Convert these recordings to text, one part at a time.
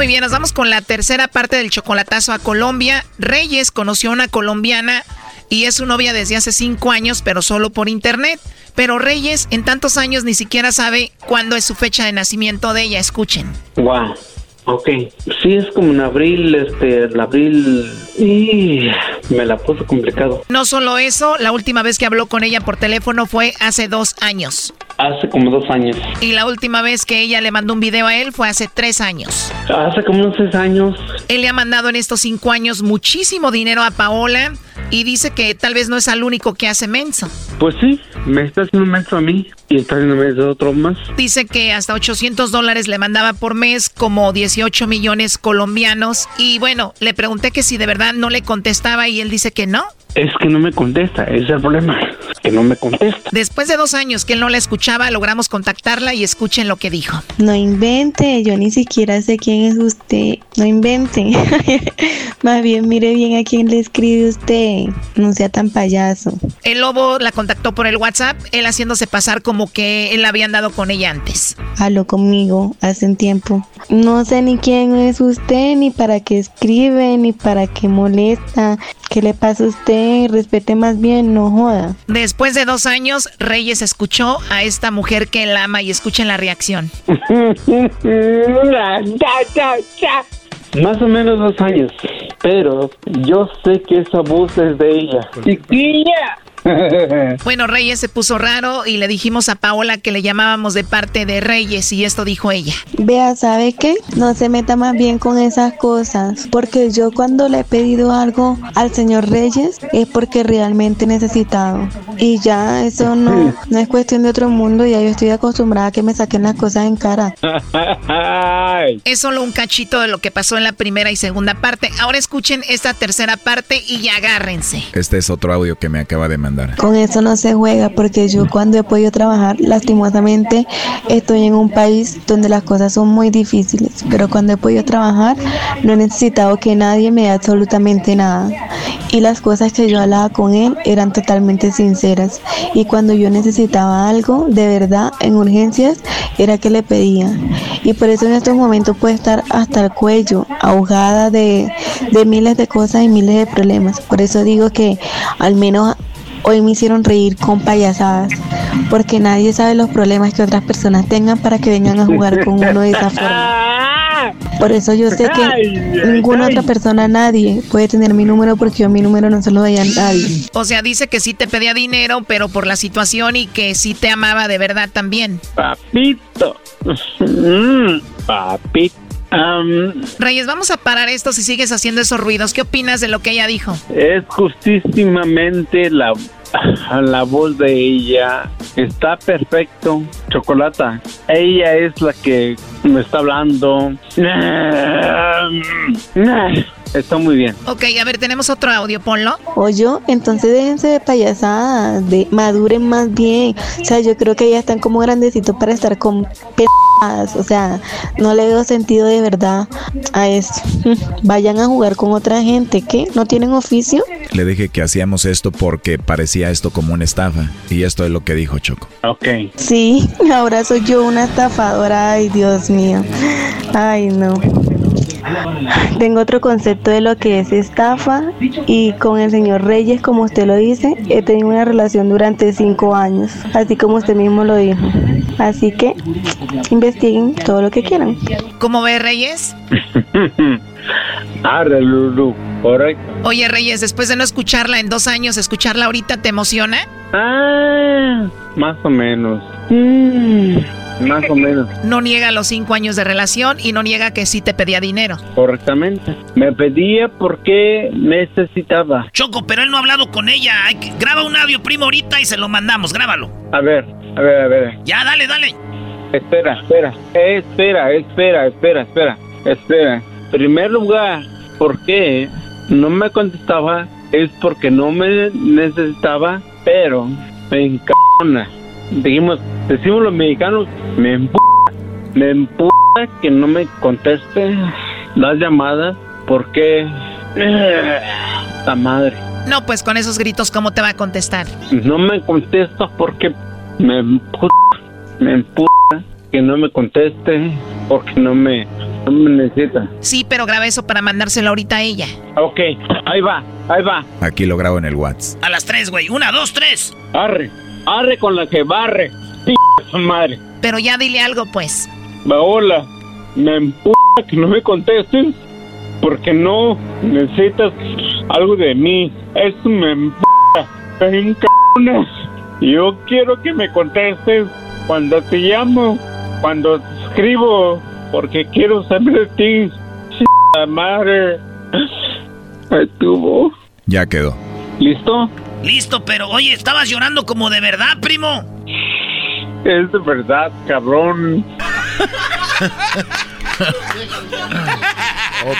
Muy bien, nos vamos con la tercera parte del chocolatazo a Colombia. Reyes conoció a una colombiana y es su novia desde hace cinco años, pero solo por internet. Pero Reyes en tantos años ni siquiera sabe cuándo es su fecha de nacimiento de ella. Escuchen. Ok, sí es como en abril, este, el abril y me la puso complicado. No solo eso, la última vez que habló con ella por teléfono fue hace dos años. Hace como dos años. Y la última vez que ella le mandó un video a él fue hace tres años. Hace como unos seis años. Él le ha mandado en estos cinco años muchísimo dinero a Paola y dice que tal vez no es el único que hace menso. Pues sí, me está haciendo menso a mí y está haciendo menso a otro más. Dice que hasta 800 dólares le mandaba por mes, como 18 millones colombianos. Y bueno, le pregunté que si de verdad no le contestaba y él dice que no. Es que no me contesta, ese es el problema, que no me contesta. Después de dos años que él no la escuchaba, logramos contactarla y escuchen lo que dijo. No invente, yo ni siquiera sé quién es usted, no invente. Más bien mire bien a quién le escribe usted, no sea tan payaso. El lobo la contactó por el WhatsApp, él haciéndose pasar como que él había andado con ella antes. Halo conmigo, hace un tiempo. No sé ni quién es usted, ni para qué escribe, ni para qué molesta. ¿Qué le pasa a usted? Respete más bien, no joda. Después de dos años, Reyes escuchó a esta mujer que él ama y escuchen la reacción. Más o menos dos años, pero yo sé que esa voz es de ella. ¡Chiquilla! bueno, Reyes se puso raro y le dijimos a Paola que le llamábamos de parte de Reyes y esto dijo ella. Vea, ¿sabe qué? No se meta más bien con esas cosas, porque yo cuando le he pedido algo al señor Reyes es porque realmente he necesitado. Y ya eso no, no es cuestión de otro mundo, ya yo estoy acostumbrada a que me saquen las cosas en cara. es solo un cachito de lo que pasó en la primera y segunda parte. Ahora escuchen esta tercera parte y agárrense. Este es otro audio que me acaba de mandar con eso no se juega porque yo cuando he podido trabajar, lastimosamente estoy en un país donde las cosas son muy difíciles, pero cuando he podido trabajar no he necesitado que nadie me dé absolutamente nada. Y las cosas que yo hablaba con él eran totalmente sinceras. Y cuando yo necesitaba algo, de verdad, en urgencias, era que le pedía. Y por eso en estos momentos puedo estar hasta el cuello, ahogada de, de miles de cosas y miles de problemas. Por eso digo que al menos Hoy me hicieron reír con payasadas, porque nadie sabe los problemas que otras personas tengan para que vengan a jugar con uno de esa forma. Por eso yo sé que ninguna otra persona, nadie, puede tener mi número porque yo mi número no se lo doy a nadie. O sea, dice que sí te pedía dinero, pero por la situación y que sí te amaba de verdad también. Papito. Mm, papito. Reyes, vamos a parar esto si sigues haciendo esos ruidos. ¿Qué opinas de lo que ella dijo? Es justísimamente la, la voz de ella. Está perfecto. Chocolata. Ella es la que me está hablando. Está muy bien. Ok, a ver, tenemos otro audio, ponlo. Oye, entonces déjense de payasadas, de maduren más bien. O sea, yo creo que ya están como grandecitos para estar con o sea, no le veo sentido de verdad a esto. Vayan a jugar con otra gente, ¿qué? ¿No tienen oficio? Le dije que hacíamos esto porque parecía esto como una estafa. Y esto es lo que dijo Choco. Ok. Sí, ahora soy yo una estafadora. Ay, Dios mío. Ay, no. Tengo otro concepto de lo que es estafa y con el señor Reyes, como usted lo dice, he tenido una relación durante cinco años, así como usted mismo lo dijo. Así que investiguen todo lo que quieran. ¿Cómo ve Reyes? Arre, Lulu, correcto. Oye Reyes, después de no escucharla en dos años, escucharla ahorita te emociona? Ah, más o menos. Mm. Más o menos. No niega los cinco años de relación y no niega que sí te pedía dinero. Correctamente. Me pedía porque necesitaba. Choco, pero él no ha hablado con ella. Hay que... Graba un audio primo ahorita y se lo mandamos. Grábalo. A ver, a ver, a ver. Ya, dale, dale. Espera, espera. Espera, espera, espera, espera. espera. Primer lugar, ¿por qué no me contestaba? Es porque no me necesitaba, pero me encanta. Dijimos, decimos los mexicanos, me empuja, me empuja que no me conteste las llamadas porque la madre. No, pues con esos gritos, ¿cómo te va a contestar? No me contesta porque me empuja, me empuja que no me conteste porque no me, no me necesita. Sí, pero graba eso para mandárselo ahorita a ella. Ok, ahí va, ahí va. Aquí lo grabo en el WhatsApp. A las tres, güey. Una, dos, tres. Arre, arre con la que barre. madre. Pero ya dile algo, pues. Hola, me empuja que no me contestes porque no necesitas algo de mí. Eso me empuja. Ven, Yo quiero que me contestes cuando te llamo, cuando te escribo, porque quiero saber de ti. La madre. Estuvo. Ya quedó. ¿Listo? Listo, pero oye, estabas llorando como de verdad, primo. Es de verdad, cabrón.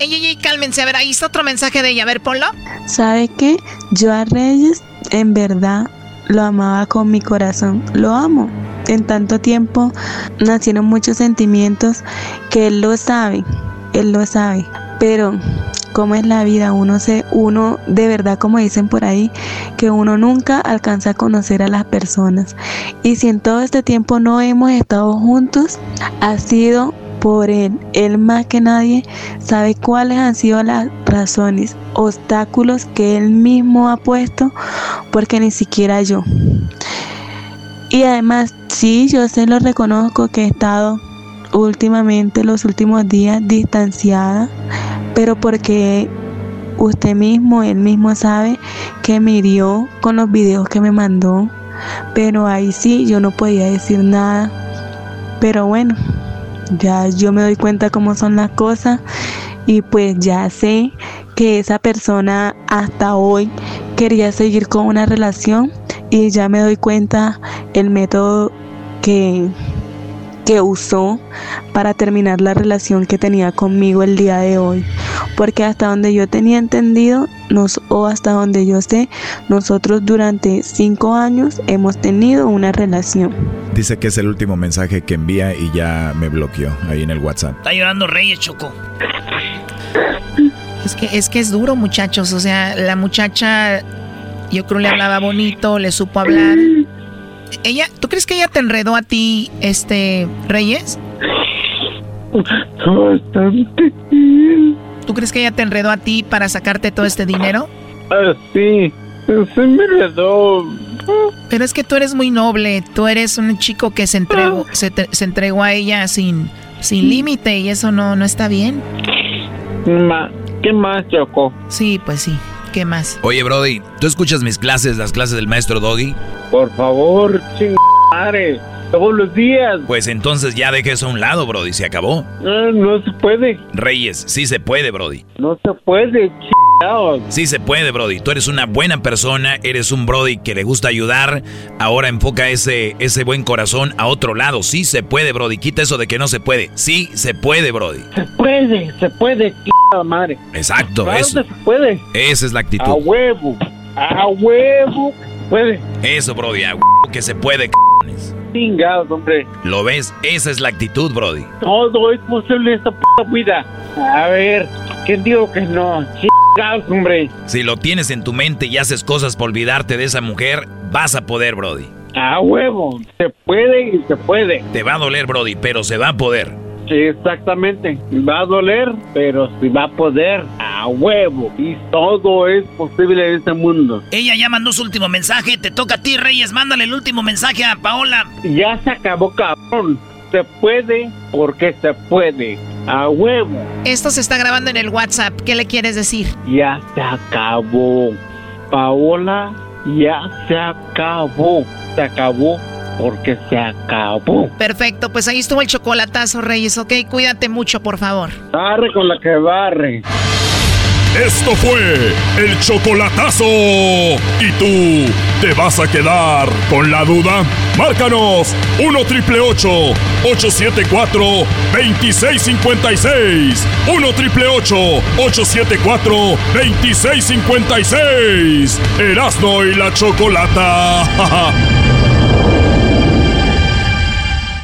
ey, ey, ey, cálmense. A ver, ahí está otro mensaje de ella. A ver, ponlo. ¿Sabe qué? Yo a Reyes, en verdad, lo amaba con mi corazón. Lo amo. En tanto tiempo nacieron muchos sentimientos que él lo sabe. Él lo sabe. Pero cómo es la vida, uno se uno de verdad como dicen por ahí, que uno nunca alcanza a conocer a las personas. Y si en todo este tiempo no hemos estado juntos, ha sido por él. Él más que nadie sabe cuáles han sido las razones, obstáculos que él mismo ha puesto, porque ni siquiera yo. Y además, sí, yo se lo reconozco que he estado últimamente, los últimos días, distanciada, pero porque usted mismo, él mismo sabe que me hirió con los videos que me mandó, pero ahí sí yo no podía decir nada. Pero bueno, ya yo me doy cuenta cómo son las cosas y pues ya sé que esa persona hasta hoy quería seguir con una relación y ya me doy cuenta el método que, que usó para terminar la relación que tenía conmigo el día de hoy. Porque hasta donde yo tenía entendido, nos, o hasta donde yo sé, nosotros durante cinco años hemos tenido una relación. Dice que es el último mensaje que envía y ya me bloqueó ahí en el WhatsApp. Está llorando Reyes, Choco. Es que, es que es duro, muchachos. O sea, la muchacha, yo creo le hablaba bonito, le supo hablar. Ella, ¿tú crees que ella te enredó a ti, este, Reyes? Bastante. ¿Tú crees que ella te enredó a ti para sacarte todo este dinero? Ah, sí, se me enredó. Pero es que tú eres muy noble, tú eres un chico que se entregó, se, te- se entregó a ella sin, sin límite y eso no, no está bien. ¿Qué más, Choco? Sí, pues sí. ¿Qué más? Oye, Brody, ¿tú escuchas mis clases, las clases del maestro Doggy? Por favor, chingare. Todos los días. Pues entonces ya deje eso a un lado, Brody, se acabó. Ah, no se puede. Reyes, sí se puede, Brody. No se puede, chingados. Sí se puede, Brody. Tú eres una buena persona, eres un Brody que le gusta ayudar. Ahora enfoca ese, ese buen corazón a otro lado. Sí se puede, Brody. Quita eso de que no se puede. Sí se puede, Brody. Se puede, se puede, madre. Exacto, Claro eso. que se puede. Esa es la A actitud. huevo. A huevo. Puede. Eso, Brody, a huevo que se puede, c***ones. Chingados, hombre. ¿Lo ves? Esa es la actitud, Brody. Todo es posible en esta puta vida. A ver, ¿quién digo que no? Chingados, hombre. Si lo tienes en tu mente y haces cosas por olvidarte de esa mujer, vas a poder, Brody. A huevo. Se puede y se puede. Te va a doler, Brody, pero se va a poder. Exactamente. Va a doler, pero sí va a poder. A huevo. Y todo es posible en este mundo. Ella ya mandó su último mensaje. Te toca a ti, Reyes. Mándale el último mensaje a Paola. Ya se acabó, cabrón. Se puede porque se puede. A huevo. Esto se está grabando en el WhatsApp. ¿Qué le quieres decir? Ya se acabó. Paola, ya se acabó. Se acabó porque se acabó. Perfecto, pues ahí estuvo el chocolatazo, Reyes, ¿ok? Cuídate mucho, por favor. Barre con la que barre. Esto fue el chocolatazo. ¿Y tú te vas a quedar con la duda? Márcanos 1 triple 874 2656. 1 triple 874 2656. Erasno y la chocolata.